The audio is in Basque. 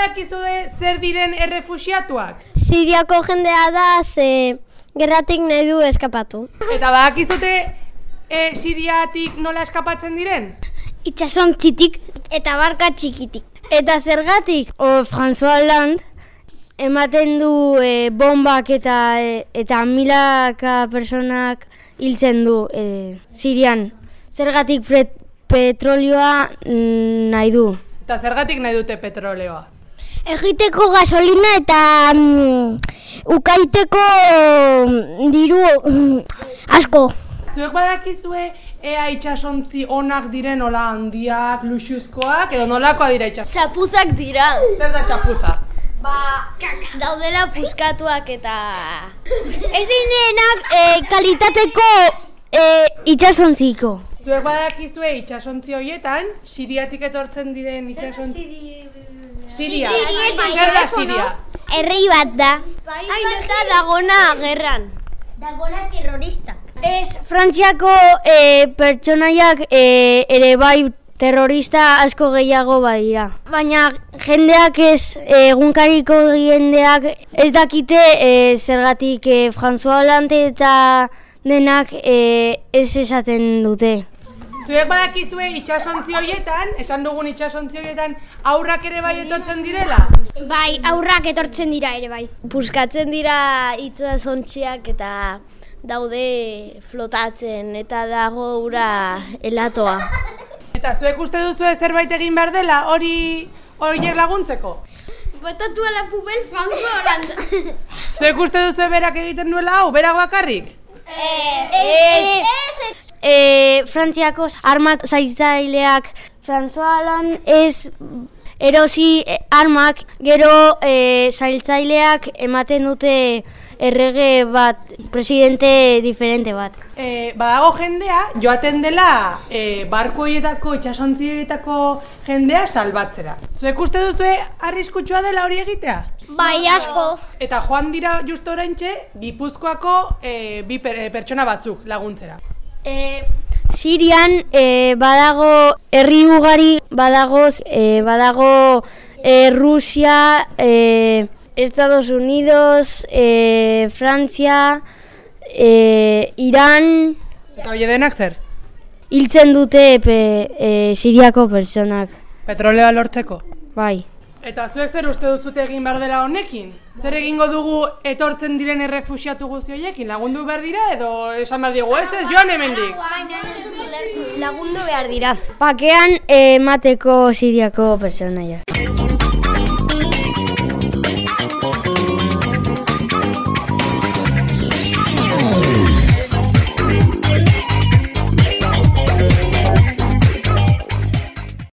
badakizue zer diren errefuxiatuak? Siriako jendea da ze gerratik nahi du eskapatu. Eta badakizute e, Siriatik nola eskapatzen diren? Itxasontzitik eta barka txikitik. Eta zergatik, o, François Hollande ematen du e, bombak eta e, eta milaka personak hiltzen du e, Sirian. Zergatik fret, petrolioa mm, nahi du. Eta zergatik nahi dute petroleoa? Egiteko gasolina eta mm, ukaiteko mm, diru mm, asko. Zuek badakizue ea itxasontzi onak diren nola handiak, luxuzkoak, edo nolakoa dira itxasontzi? Txapuzak dira. Zer da txapuza? Ba, daudela puskatuak eta... Ez dinenak e, kalitateko e, itxasontziko. Zuek badakizue itxasontzi horietan, Siriatik etortzen diren itxasontzi... Siria. Zer da Siria? Errei bat da. Hain eta dagona gerran. Dagona terrorista. Ez, Frantziako e, pertsonaiak e, ere bai terrorista asko gehiago badira. Baina jendeak ez, egunkariko jendeak ez dakite e, zergatik e, François Hollande eta denak e, ez esaten dute. Zuek badakizue itxasontzi horietan, esan dugun itxasontzi horietan, aurrak ere bai etortzen direla? Bai, aurrak etortzen dira ere bai. Puskatzen dira itzazontziak eta daude flotatzen eta dago ura elatoa. Eta zuek uste duzu zerbait egin behar dela hori horiek laguntzeko? Botatu ala pupel François Hollande. Zuek uste duzu berak egiten duela hau, berak bakarrik? Ez, e, Frantziako armak zaitzaileak François Hollande ez erosi eh, armak gero e, zailtzaileak ematen dute errege bat, presidente diferente bat. E, badago jendea, joaten dela e, barko horietako, itxasontzi horietako jendea salbatzera. Zuek uste duzue arriskutsua dela hori egitea? Bai asko. Eta joan dira justo oraintxe Gipuzkoako e, bi per, e, pertsona batzuk laguntzera. E, Sirian e, badago herri ugari badago e, badago e, Rusia, e, Estados Unidos, e, Frantzia, e, Iran Eta hori denak zer? hiltzen dute pe, e, Siriako personak. Petroleoa lortzeko. Bai. Eta zuek zer uste duzute egin behar dela honekin? Zer egingo dugu etortzen diren errefusiatu guzti horiekin? Lagundu behar dira edo esan behar digu ez ez joan hemendik? Lagundu behar dira. Pakean emateko Siriako personaia.